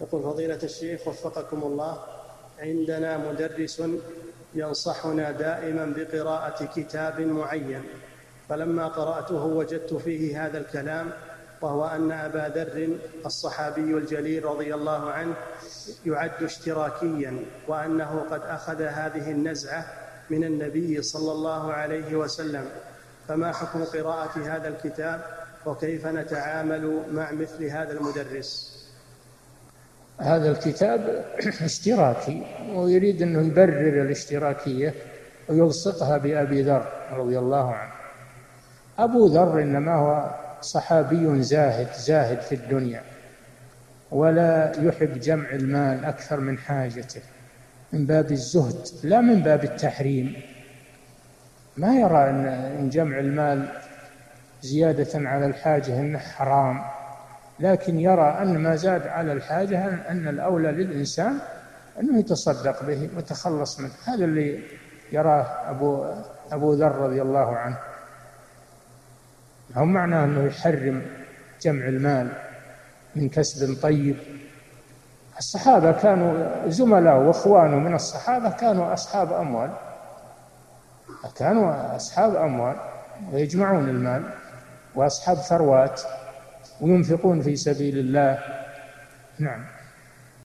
يقول فضيلة الشيخ وفقكم الله عندنا مدرس ينصحنا دائما بقراءة كتاب معين فلما قرأته وجدت فيه هذا الكلام وهو أن أبا ذر الصحابي الجليل رضي الله عنه يعد اشتراكيا وأنه قد أخذ هذه النزعة من النبي صلى الله عليه وسلم. فما حكم قراءة هذا الكتاب وكيف نتعامل مع مثل هذا المدرس؟ هذا الكتاب اشتراكي ويريد أنه يبرر الاشتراكية ويلصقها بأبي ذر رضي الله عنه. أبو ذر إنما هو صحابي زاهد زاهد في الدنيا ولا يحب جمع المال أكثر من حاجته. من باب الزهد لا من باب التحريم. ما يرى أن جمع المال زيادة على الحاجة أنه حرام. لكن يرى أن ما زاد على الحاجة أن الأولى للإنسان أنه يتصدق به ويتخلص منه. هذا اللي يراه أبو أبو ذر رضي الله عنه. هو معناه أنه يحرم جمع المال من كسب طيب. الصحابة كانوا زملاء وإخوانه من الصحابة كانوا أصحاب أموال. كانوا أصحاب أموال ويجمعون المال. وأصحاب ثروات. وينفقون في سبيل الله. نعم.